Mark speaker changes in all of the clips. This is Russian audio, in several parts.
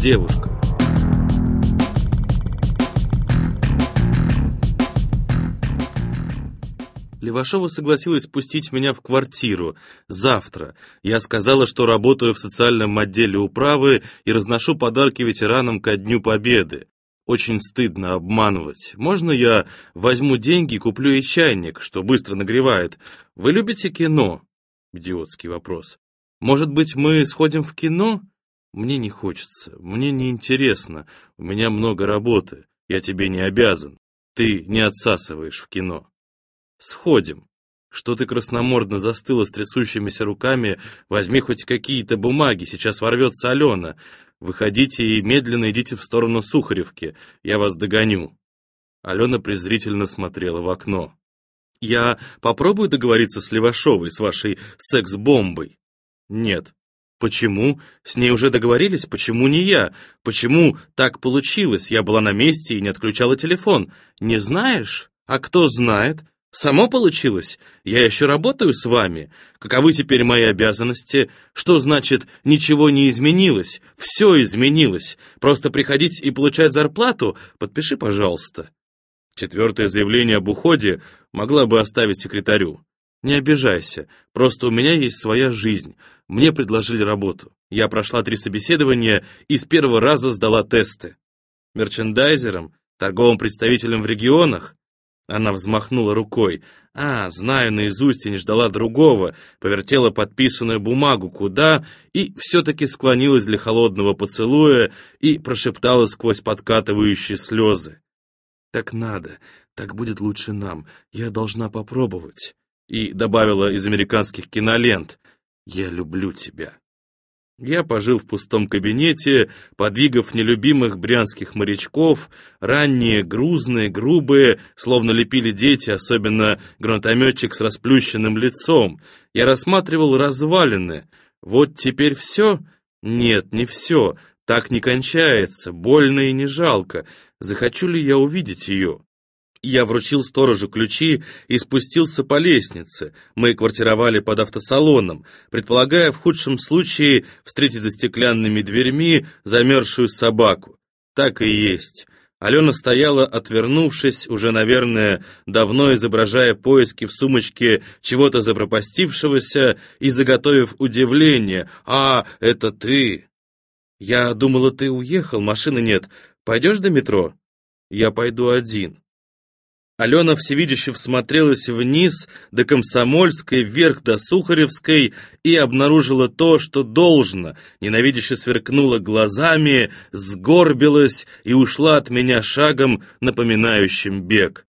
Speaker 1: девушка. Левашова согласилась пустить меня в квартиру. Завтра. Я сказала, что работаю в социальном отделе управы и разношу подарки ветеранам ко Дню Победы. Очень стыдно обманывать. Можно я возьму деньги и куплю ей чайник, что быстро нагревает? Вы любите кино? Идиотский вопрос. Может быть, мы сходим в кино? Мне не хочется, мне не интересно. У меня много работы. Я тебе не обязан. Ты не отсасываешь в кино. Сходим. Что ты красномордно застыла с трясущимися руками? Возьми хоть какие-то бумаги, сейчас ворвется Алена. Выходите и медленно идите в сторону Сухаревки. Я вас догоню. Алена презрительно смотрела в окно. Я попробую договориться с Левашовой, с вашей секс-бомбой? Нет. Почему? С ней уже договорились? Почему не я? Почему так получилось? Я была на месте и не отключала телефон. Не знаешь? А кто знает? Само получилось? Я еще работаю с вами? Каковы теперь мои обязанности? Что значит «ничего не изменилось»? Все изменилось. Просто приходить и получать зарплату? Подпиши, пожалуйста. Четвертое заявление об уходе могла бы оставить секретарю. Не обижайся, просто у меня есть своя жизнь. Мне предложили работу. Я прошла три собеседования и с первого раза сдала тесты. Мерчендайзером, торговым представителем в регионах, она взмахнула рукой. «А, знаю наизусть и не ждала другого», повертела подписанную бумагу куда и все-таки склонилась для холодного поцелуя и прошептала сквозь подкатывающие слезы. «Так надо, так будет лучше нам, я должна попробовать». И добавила из американских кинолент «Я люблю тебя». Я пожил в пустом кабинете, подвигав нелюбимых брянских морячков, ранние, грузные, грубые, словно лепили дети, особенно гранатометчик с расплющенным лицом. Я рассматривал развалины. Вот теперь все? Нет, не все. Так не кончается, больно и не жалко. Захочу ли я увидеть ее? Я вручил сторожу ключи и спустился по лестнице. Мы квартировали под автосалоном, предполагая в худшем случае встретить за стеклянными дверьми замерзшую собаку. Так и есть. Алена стояла, отвернувшись, уже, наверное, давно изображая поиски в сумочке чего-то запропастившегося и заготовив удивление. «А, это ты!» «Я думала, ты уехал, машины нет. Пойдешь до метро?» «Я пойду один». Алена всевидяще всмотрелась вниз до Комсомольской, вверх до Сухаревской и обнаружила то, что должно, ненавидяще сверкнула глазами, сгорбилась и ушла от меня шагом, напоминающим бег.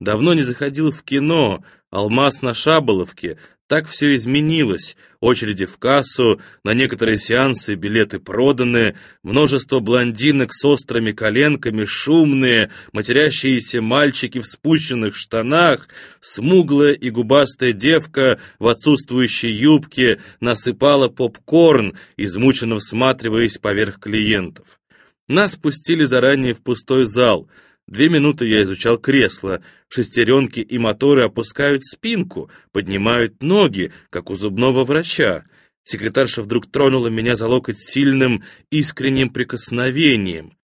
Speaker 1: Давно не заходил в кино, «Алмаз на Шаболовке», так все изменилось. Очереди в кассу, на некоторые сеансы билеты проданы, множество блондинок с острыми коленками, шумные, матерящиеся мальчики в спущенных штанах, смуглая и губастая девка в отсутствующей юбке насыпала попкорн, измученно всматриваясь поверх клиентов. Нас пустили заранее в пустой зал — Две минуты я изучал кресло. Шестеренки и моторы опускают спинку, поднимают ноги, как у зубного врача. Секретарша вдруг тронула меня за локоть сильным, искренним прикосновением.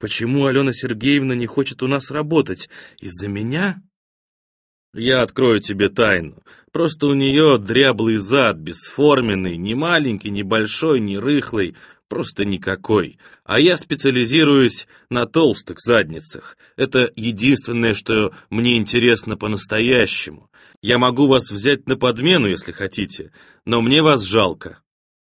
Speaker 1: «Почему Алена Сергеевна не хочет у нас работать? Из-за меня?» «Я открою тебе тайну. Просто у нее дряблый зад, бесформенный, не маленький, не большой, не рыхлый, просто никакой. А я специализируюсь на толстых задницах. Это единственное, что мне интересно по-настоящему. Я могу вас взять на подмену, если хотите, но мне вас жалко.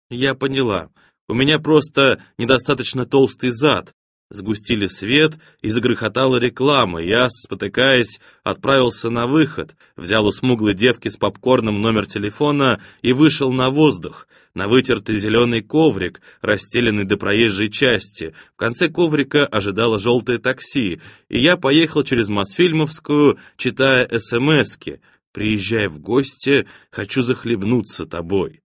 Speaker 1: Я поняла. У меня просто недостаточно толстый зад, Сгустили свет, и загрохотала реклама. Я, спотыкаясь, отправился на выход, взял у смуглой девки с попкорном номер телефона и вышел на воздух, на вытертый зеленый коврик, расстеленный до проезжей части. В конце коврика ожидало желтое такси, и я поехал через Мосфильмовскую, читая СМСки. «Приезжай в гости, хочу захлебнуться тобой».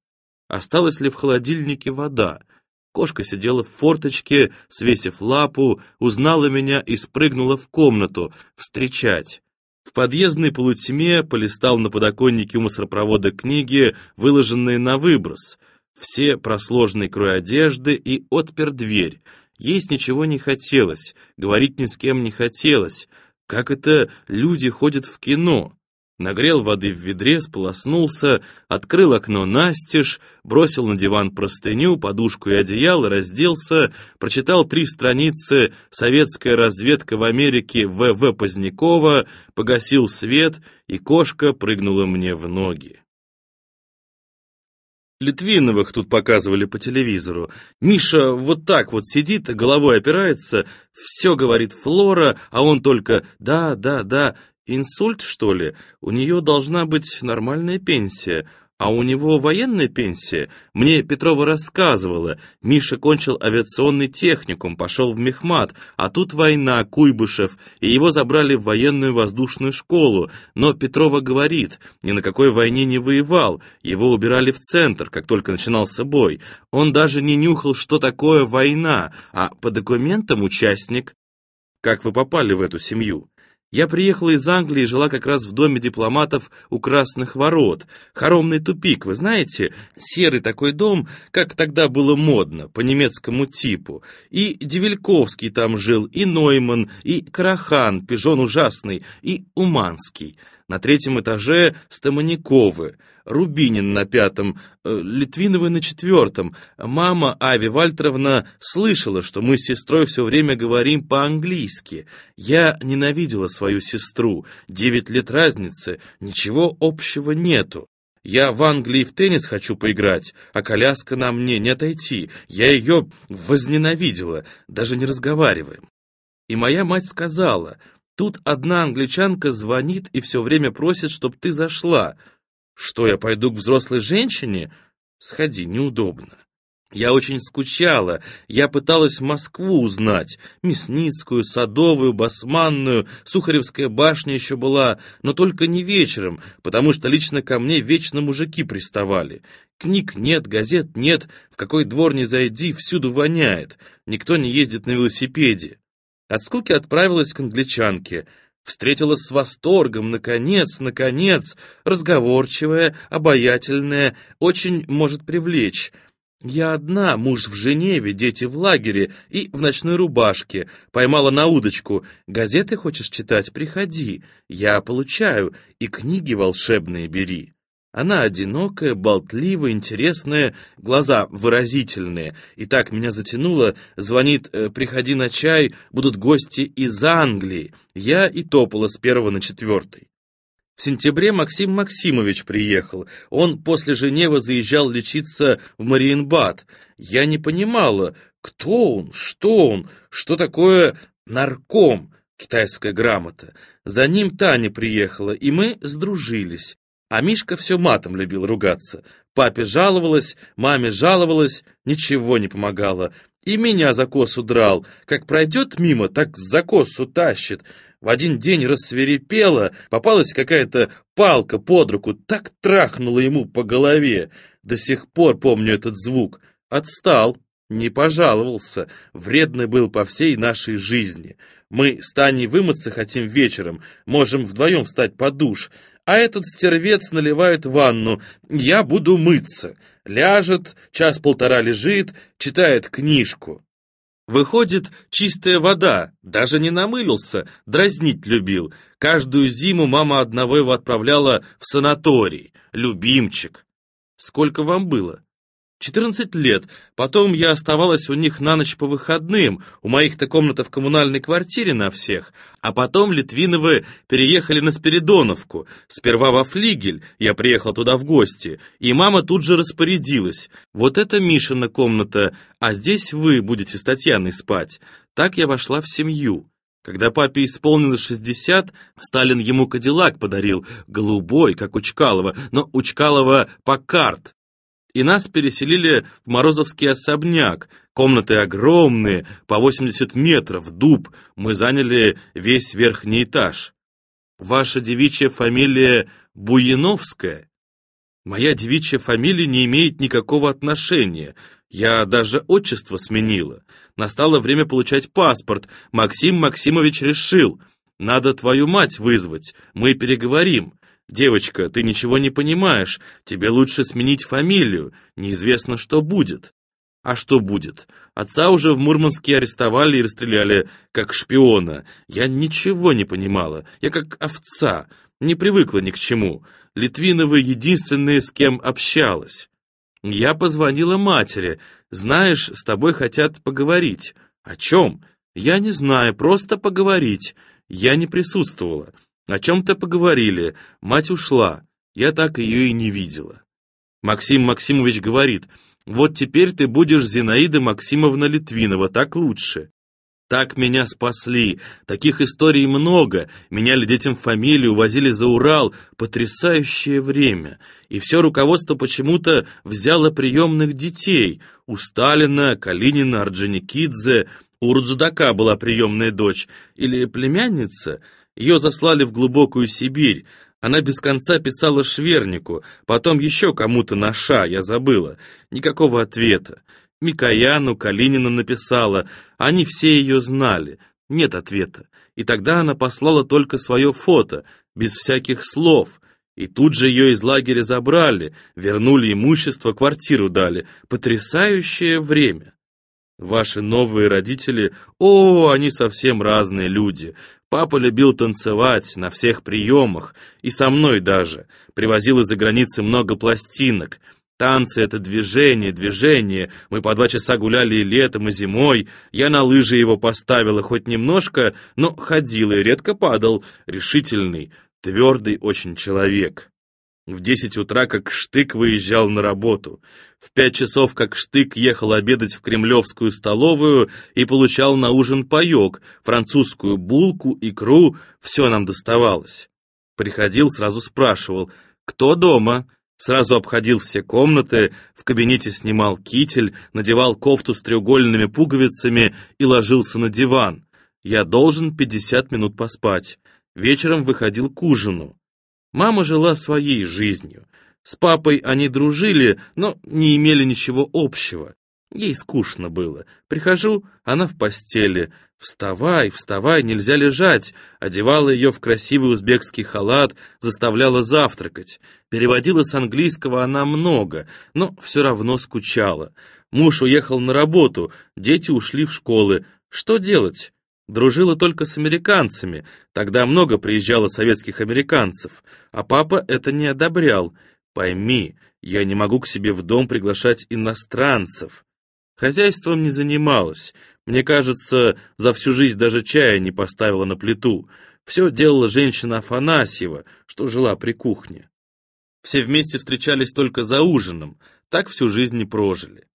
Speaker 1: Осталась ли в холодильнике вода? Кошка сидела в форточке, свесив лапу, узнала меня и спрыгнула в комнату встречать. В подъездной полутьме полистал на подоконнике мусоропровода книги, выложенные на выброс. Все про сложный крой одежды и отпер дверь. Есть ничего не хотелось, говорить ни с кем не хотелось. Как это люди ходят в кино? Нагрел воды в ведре, сполоснулся, открыл окно настежь, бросил на диван простыню, подушку и одеяло, разделся, прочитал три страницы «Советская разведка в Америке В.В. Позднякова», погасил свет, и кошка прыгнула мне в ноги. Литвиновых тут показывали по телевизору. Миша вот так вот сидит, головой опирается, все говорит Флора, а он только «да, да, да». Инсульт, что ли? У нее должна быть нормальная пенсия. А у него военная пенсия? Мне Петрова рассказывала. Миша кончил авиационный техникум, пошел в мехмат, а тут война, Куйбышев, и его забрали в военную воздушную школу. Но Петрова говорит, ни на какой войне не воевал, его убирали в центр, как только начинался бой. Он даже не нюхал, что такое война, а по документам участник. Как вы попали в эту семью? Я приехала из Англии и жила как раз в доме дипломатов у Красных Ворот. Хоромный тупик, вы знаете? Серый такой дом, как тогда было модно, по немецкому типу. И Девельковский там жил, и Нойман, и Карахан, пижон ужасный, и Уманский. На третьем этаже Стаманиковы. Рубинин на пятом, э, Литвиновы на четвертом. Мама Ави Вальтеровна слышала, что мы с сестрой все время говорим по-английски. Я ненавидела свою сестру. Девять лет разницы, ничего общего нету. Я в Англии в теннис хочу поиграть, а коляска на мне не отойти. Я ее возненавидела, даже не разговариваем. И моя мать сказала, тут одна англичанка звонит и все время просит, чтоб ты зашла. Что, я пойду к взрослой женщине? Сходи, неудобно. Я очень скучала, я пыталась Москву узнать, Мясницкую, Садовую, Басманную, Сухаревская башня еще была, но только не вечером, потому что лично ко мне вечно мужики приставали. Книг нет, газет нет, в какой двор не зайди, всюду воняет, никто не ездит на велосипеде. От скуки отправилась к англичанке — Встретила с восторгом, наконец, наконец, разговорчивая, обаятельная, очень может привлечь. Я одна, муж в Женеве, дети в лагере и в ночной рубашке. Поймала на удочку. Газеты хочешь читать? Приходи. Я получаю. И книги волшебные бери. Она одинокая, болтливая, интересная, глаза выразительные. И так меня затянуло, звонит э, «Приходи на чай, будут гости из Англии». Я и топала с первого на четвертый. В сентябре Максим Максимович приехал. Он после Женевы заезжал лечиться в Мариенбад. Я не понимала, кто он, что он, что такое нарком, китайская грамота. За ним Таня приехала, и мы сдружились. А Мишка все матом любил ругаться. Папе жаловалась, маме жаловалась, ничего не помогало. И меня за косу драл. Как пройдет мимо, так за косу тащит. В один день рассверепела, попалась какая-то палка под руку, так трахнула ему по голове. До сих пор помню этот звук. Отстал, не пожаловался, вредный был по всей нашей жизни. Мы с Таней вымыться хотим вечером, можем вдвоем встать под душ а этот стервец наливает ванну. Я буду мыться. Ляжет, час-полтора лежит, читает книжку. Выходит, чистая вода, даже не намылился, дразнить любил. Каждую зиму мама одного его отправляла в санаторий. Любимчик. Сколько вам было? 14 лет. Потом я оставалась у них на ночь по выходным. У моих-то комната в коммунальной квартире на всех. А потом Литвиновы переехали на Спиридоновку. Сперва во флигель. Я приехал туда в гости. И мама тут же распорядилась. Вот это Мишина комната, а здесь вы будете с Татьяной спать. Так я вошла в семью. Когда папе исполнилось 60, Сталин ему кадиллак подарил, голубой, как у Чкалова, но у Чкалова Паккарт и нас переселили в Морозовский особняк. Комнаты огромные, по 80 метров, дуб. Мы заняли весь верхний этаж. Ваша девичья фамилия Буяновская? Моя девичья фамилия не имеет никакого отношения. Я даже отчество сменила. Настало время получать паспорт. Максим Максимович решил. Надо твою мать вызвать. Мы переговорим. «Девочка, ты ничего не понимаешь, тебе лучше сменить фамилию, неизвестно, что будет». А что будет? Отца уже в Мурманске арестовали и расстреляли как шпиона. Я ничего не понимала, я как овца, не привыкла ни к чему. Литвиновы единственные, с кем общалась. Я позвонила матери. Знаешь, с тобой хотят поговорить. О чем? Я не знаю, просто поговорить. Я не присутствовала. О чем-то поговорили. Мать ушла. Я так ее и не видела. Максим Максимович говорит, вот теперь ты будешь Зинаида Максимовна Литвинова, так лучше. Так меня спасли. Таких историй много. Меняли детям фамилию, возили за Урал. Потрясающее время. И все руководство почему-то взяло приемных детей. У Сталина, Калинина, Орджоникидзе. У Рудзудака была приемная дочь. Или племянница. Ее заслали в глубокую Сибирь. Она без конца писала Швернику, потом еще кому-то на ша, я забыла. Никакого ответа. Микояну, Калинину написала, они все ее знали. Нет ответа. И тогда она послала только свое фото, без всяких слов. И тут же ее из лагеря забрали, вернули имущество, квартиру дали. Потрясающее время. Ваши новые родители, о, они совсем разные люди. Папа любил танцевать на всех приемах, и со мной даже. Привозил из-за границы много пластинок. Танцы — это движение, движение. Мы по два часа гуляли и летом, и зимой. Я на лыжи его поставила хоть немножко, но ходил и редко падал. Решительный, твердый очень человек. В десять утра как штык выезжал на работу. В пять часов как штык ехал обедать в кремлевскую столовую и получал на ужин паек, французскую булку, икру, все нам доставалось. Приходил, сразу спрашивал, кто дома? Сразу обходил все комнаты, в кабинете снимал китель, надевал кофту с треугольными пуговицами и ложился на диван. Я должен 50 минут поспать. Вечером выходил к ужину. Мама жила своей жизнью. С папой они дружили, но не имели ничего общего. Ей скучно было. Прихожу, она в постели. «Вставай, вставай, нельзя лежать!» Одевала ее в красивый узбекский халат, заставляла завтракать. Переводила с английского она много, но все равно скучала. Муж уехал на работу, дети ушли в школы. Что делать? Дружила только с американцами. Тогда много приезжало советских американцев. А папа это не одобрял. Пойми, я не могу к себе в дом приглашать иностранцев. Хозяйством не занималась. Мне кажется, за всю жизнь даже чая не поставила на плиту. Все делала женщина Афанасьева, что жила при кухне. Все вместе встречались только за ужином, так всю жизнь не прожили.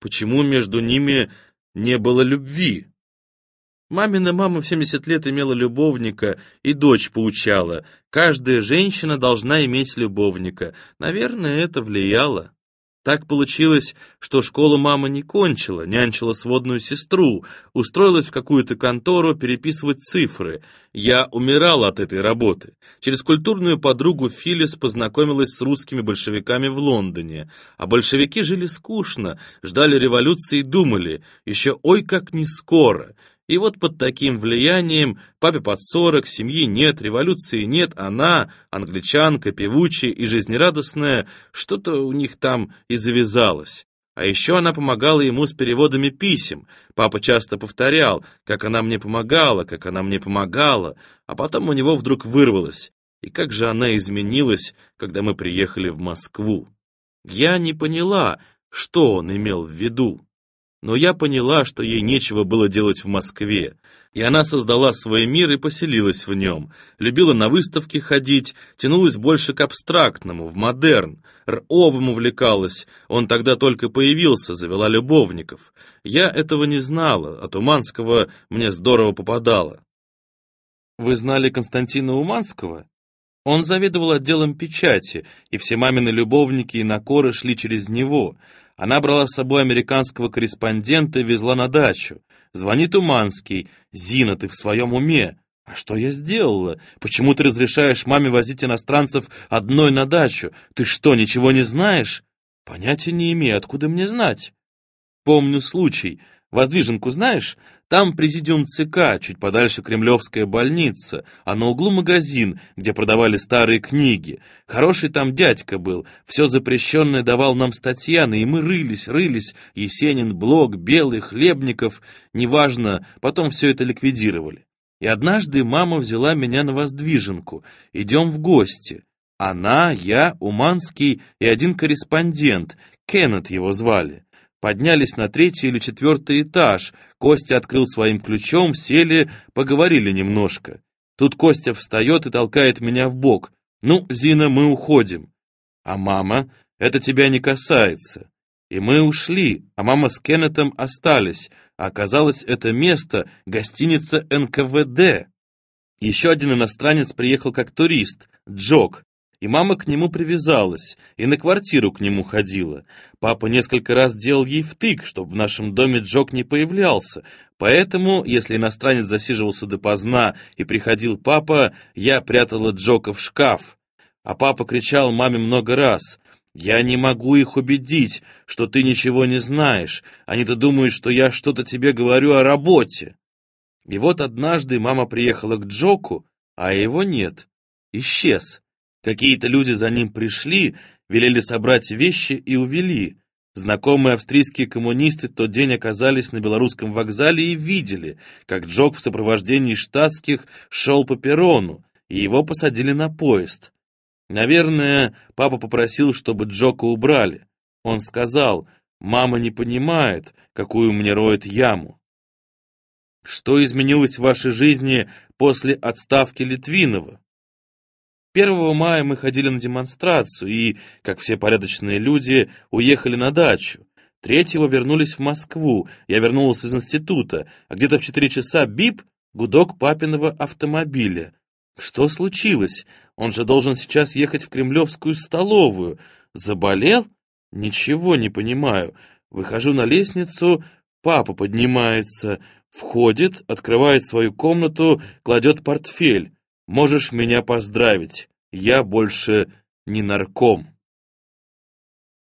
Speaker 1: Почему между ними не было любви? Мамина мама в 70 лет имела любовника и дочь поучала. Каждая женщина должна иметь любовника. Наверное, это влияло. Так получилось, что школу мама не кончила, нянчила сводную сестру, устроилась в какую-то контору переписывать цифры. Я умирала от этой работы. Через культурную подругу Филлис познакомилась с русскими большевиками в Лондоне. А большевики жили скучно, ждали революции и думали, еще ой как не скоро. И вот под таким влиянием, папе под сорок, семьи нет, революции нет, она, англичанка, певучая и жизнерадостная, что-то у них там и завязалось. А еще она помогала ему с переводами писем. Папа часто повторял, как она мне помогала, как она мне помогала, а потом у него вдруг вырвалось. И как же она изменилась, когда мы приехали в Москву. Я не поняла, что он имел в виду. Но я поняла, что ей нечего было делать в Москве, и она создала свой мир и поселилась в нем, любила на выставки ходить, тянулась больше к абстрактному, в модерн, Ровым увлекалась, он тогда только появился, завела любовников. Я этого не знала, а Туманского мне здорово попадало. Вы знали Константина Уманского? Он заведовал отделом печати, и все мамины любовники и накоры шли через него — она брала с собой американского корреспондента и везла на дачу. Звонит Уманский. «Зина, ты в своем уме?» «А что я сделала? Почему ты разрешаешь маме возить иностранцев одной на дачу? Ты что, ничего не знаешь?» «Понятия не имею, откуда мне знать?» «Помню случай. Воздвиженку знаешь? Там президиум ЦК, чуть подальше Кремлевская больница, а на углу магазин, где продавали старые книги. Хороший там дядька был, все запрещенное давал нам статьяны, и мы рылись, рылись, Есенин, Блок, Белый, Хлебников, неважно, потом все это ликвидировали. И однажды мама взяла меня на воздвиженку, идем в гости. Она, я, Уманский и один корреспондент, Кеннет его звали. Поднялись на третий или четвертый этаж. Костя открыл своим ключом, сели, поговорили немножко. Тут Костя встает и толкает меня в бок. «Ну, Зина, мы уходим». «А мама? Это тебя не касается». И мы ушли, а мама с Кеннетом остались. А оказалось, это место — гостиница НКВД. Еще один иностранец приехал как турист, Джок, и мама к нему привязалась, и на квартиру к нему ходила. Папа несколько раз делал ей втык, чтобы в нашем доме Джок не появлялся, поэтому, если иностранец засиживался допоздна и приходил папа, я прятала Джока в шкаф. А папа кричал маме много раз. «Я не могу их убедить, что ты ничего не знаешь. Они-то думают, что я что-то тебе говорю о работе». И вот однажды мама приехала к Джоку, а его нет. Исчез. Какие-то люди за ним пришли, велели собрать вещи и увели. Знакомые австрийские коммунисты тот день оказались на белорусском вокзале и видели, как Джок в сопровождении штатских шел по перрону, и его посадили на поезд. Наверное, папа попросил, чтобы Джока убрали. Он сказал, «Мама не понимает, какую мне роет яму». Что изменилось в вашей жизни после отставки Литвинова? 1 мая мы ходили на демонстрацию и, как все порядочные люди, уехали на дачу. Третьего вернулись в Москву, я вернулся из института, а где-то в 4 часа бип, гудок папиного автомобиля. Что случилось? Он же должен сейчас ехать в кремлевскую столовую. Заболел? Ничего не понимаю. Выхожу на лестницу, папа поднимается, входит, открывает свою комнату, кладет портфель. Можешь меня поздравить, я больше не нарком.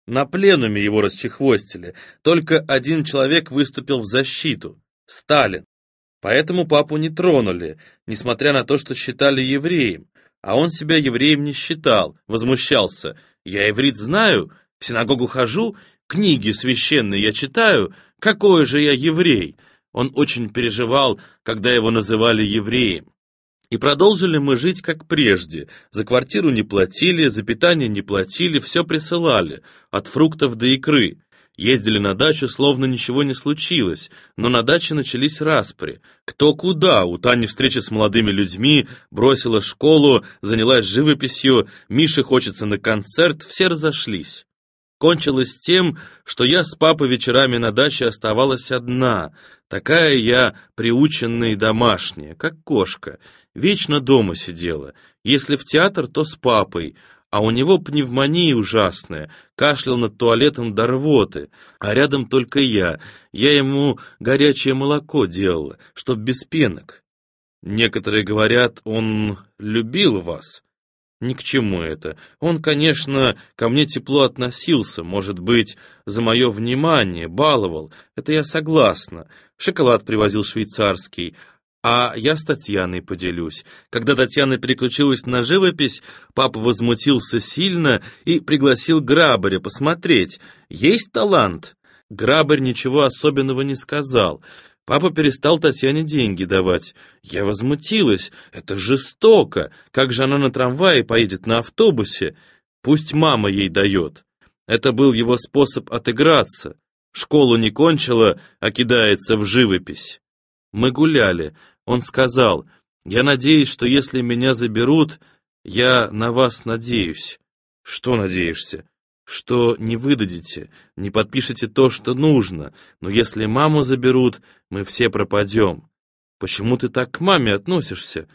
Speaker 1: На пленуме его расчехвостили. Только один человек выступил в защиту — Сталин. Поэтому папу не тронули, несмотря на то, что считали евреем. А он себя евреем не считал, возмущался. «Я иврит знаю, в синагогу хожу, книги священные я читаю, какой же я еврей?» Он очень переживал, когда его называли евреем. И продолжили мы жить как прежде. За квартиру не платили, за питание не платили, все присылали, от фруктов до икры. Ездили на дачу, словно ничего не случилось, но на даче начались распри. Кто куда, у Тани встреча с молодыми людьми, бросила школу, занялась живописью, Мише хочется на концерт, все разошлись. Кончилось тем, что я с папой вечерами на даче оставалась одна, такая я приученная и домашняя, как кошка, Вечно дома сидела. Если в театр, то с папой. А у него пневмония ужасная, кашлял над туалетом до рвоты, а рядом только я. Я ему горячее молоко делала, чтоб без пенок. Некоторые говорят, он любил вас. Ни к чему это. Он, конечно, ко мне тепло относился, может быть, за мое внимание, баловал. Это я согласна. Шоколад привозил швейцарский, а я с Татьяной поделюсь. Когда Татьяна переключилась на живопись, папа возмутился сильно и пригласил Грабаря посмотреть, есть талант. Грабарь ничего особенного не сказал. Папа перестал Татьяне деньги давать. Я возмутилась. Это жестоко. Как же она на трамвае поедет на автобусе? Пусть мама ей дает. Это был его способ отыграться. Школу не кончила, а кидается в живопись. Мы гуляли. Он сказал, «Я надеюсь, что если меня заберут, я на вас надеюсь». «Что надеешься?» «Что не выдадите, не подпишете то, что нужно, но если маму заберут, мы все пропадем». «Почему ты так к маме относишься?»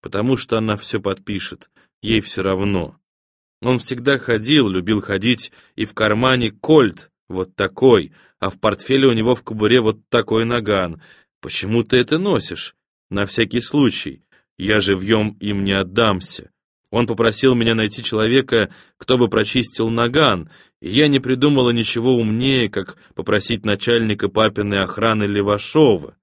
Speaker 1: «Потому что она все подпишет, ей все равно». Он всегда ходил, любил ходить, и в кармане кольт, вот такой, а в портфеле у него в кобуре вот такой наган. Почему ты это носишь? На всякий случай. Я живьем им не отдамся. Он попросил меня найти человека, кто бы прочистил наган, и я не придумала ничего умнее, как попросить начальника папиной охраны Левашова.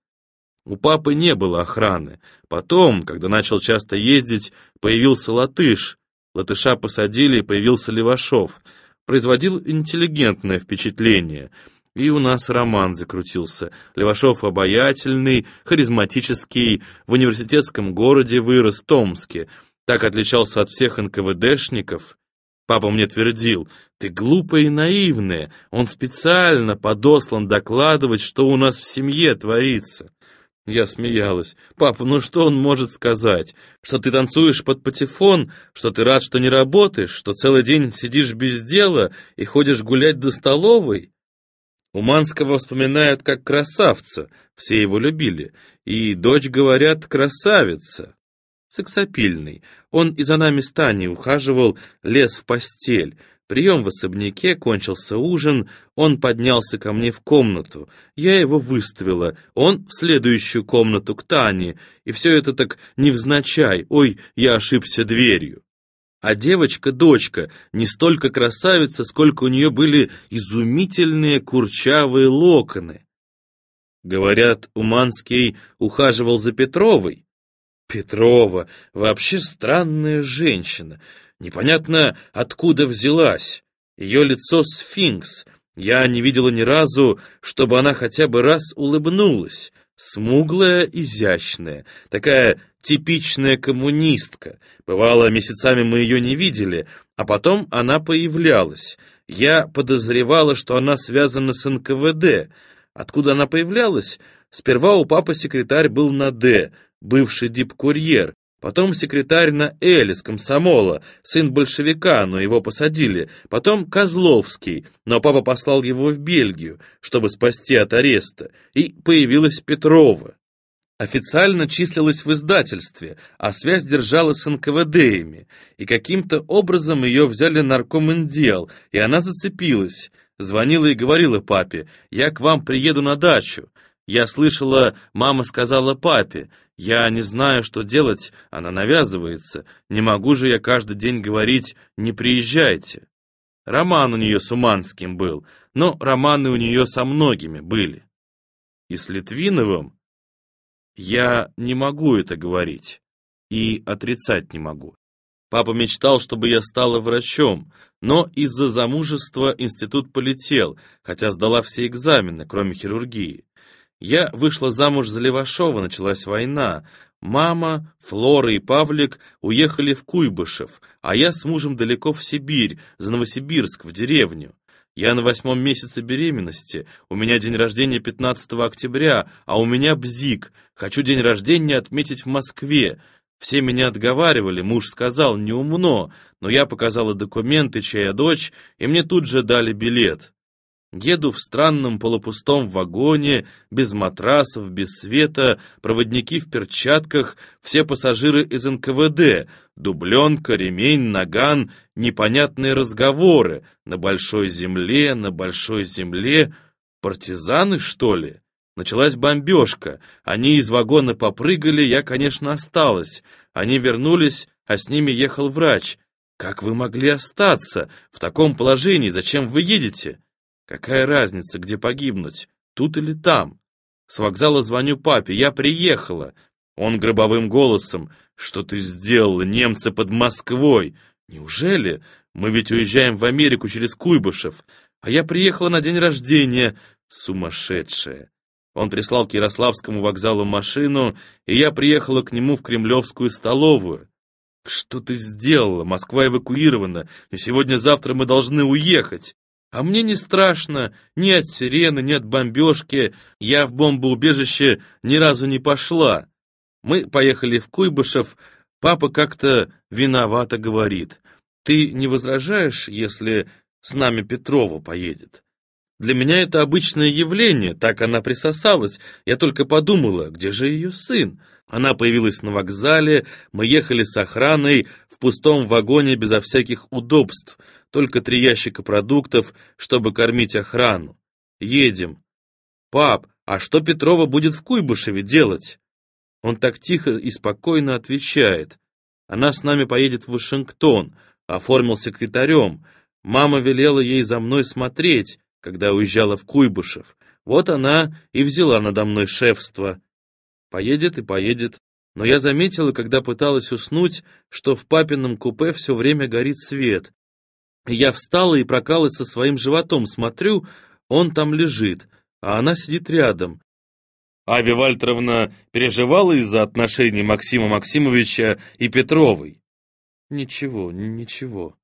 Speaker 1: У папы не было охраны. Потом, когда начал часто ездить, появился латыш. Латыша посадили, и появился Левашов. Производил интеллигентное впечатление. И у нас роман закрутился. Левашов обаятельный, харизматический, в университетском городе вырос, Томске. Так отличался от всех НКВДшников. Папа мне твердил, ты глупая и наивная, он специально подослан докладывать, что у нас в семье творится. Я смеялась. «Папа, ну что он может сказать? Что ты танцуешь под патефон? Что ты рад, что не работаешь? Что целый день сидишь без дела и ходишь гулять до столовой?» Уманского вспоминают как красавца, все его любили, и дочь, говорят, красавица. Сексапильный. Он и за нами с Таней ухаживал, лез в постель. Прием в особняке, кончился ужин, он поднялся ко мне в комнату. Я его выставила, он в следующую комнату к Тане, и все это так невзначай, ой, я ошибся дверью. А девочка-дочка не столько красавица, сколько у нее были изумительные курчавые локоны. Говорят, Уманский ухаживал за Петровой. Петрова вообще странная женщина — Непонятно, откуда взялась. Ее лицо сфинкс. Я не видела ни разу, чтобы она хотя бы раз улыбнулась. Смуглая, изящная, такая типичная коммунистка. Бывало, месяцами мы ее не видели, а потом она появлялась. Я подозревала, что она связана с НКВД. Откуда она появлялась? Сперва у папы секретарь был на «Д», бывший дипкурьер, Потом секретарь на Эль из комсомола, сын большевика, но его посадили. Потом Козловский, но папа послал его в Бельгию, чтобы спасти от ареста. И появилась Петрова. Официально числилась в издательстве, а связь держала с НКВДями. И каким-то образом ее взяли наркоминдел, и она зацепилась. Звонила и говорила папе, «Я к вам приеду на дачу». Я слышала, мама сказала папе, я не знаю, что делать, она навязывается. Не могу же я каждый день говорить «не приезжайте». Роман у нее с Уманским был, но романы у нее со многими были. И с Литвиновым я не могу это говорить и отрицать не могу. Папа мечтал, чтобы я стала врачом, но из-за замужества институт полетел, хотя сдала все экзамены, кроме хирургии. Я вышла замуж за Левашова, началась война. Мама, Флора и Павлик уехали в Куйбышев, а я с мужем далеко в Сибирь, за Новосибирск, в деревню. Я на восьмом месяце беременности, у меня день рождения 15 октября, а у меня бзик, хочу день рождения отметить в Москве. Все меня отговаривали, муж сказал, не умно, но я показала документы, чья дочь, и мне тут же дали билет. Еду в странном полупустом вагоне, без матрасов, без света, проводники в перчатках, все пассажиры из НКВД, дубленка, ремень, наган, непонятные разговоры. На большой земле, на большой земле. Партизаны, что ли? Началась бомбежка. Они из вагона попрыгали, я, конечно, осталась. Они вернулись, а с ними ехал врач. «Как вы могли остаться? В таком положении зачем вы едете?» Какая разница, где погибнуть, тут или там? С вокзала звоню папе, я приехала. Он гробовым голосом, что ты сделала, немцы под Москвой? Неужели? Мы ведь уезжаем в Америку через Куйбышев. А я приехала на день рождения. Сумасшедшая. Он прислал к Ярославскому вокзалу машину, и я приехала к нему в Кремлевскую столовую. Что ты сделала? Москва эвакуирована, и сегодня-завтра мы должны уехать. А мне не страшно ни от сирены, ни от бомбежки. Я в бомбоубежище ни разу не пошла. Мы поехали в Куйбышев. Папа как-то виновато говорит. Ты не возражаешь, если с нами Петрова поедет? Для меня это обычное явление, так она присосалась. Я только подумала, где же ее сын? Она появилась на вокзале, мы ехали с охраной в пустом вагоне безо всяких удобств только три ящика продуктов, чтобы кормить охрану. Едем. Пап, а что Петрова будет в Куйбышеве делать? Он так тихо и спокойно отвечает. Она с нами поедет в Вашингтон, оформил секретарем. Мама велела ей за мной смотреть, когда уезжала в Куйбышев. Вот она и взяла надо мной шефство. Поедет и поедет. Но я заметила, когда пыталась уснуть, что в папином купе все время горит свет. Я встала и прокралась со своим животом, смотрю, он там лежит, а она сидит рядом. Ави Вальтеровна переживала из-за отношений Максима Максимовича и Петровой. Ничего, ничего.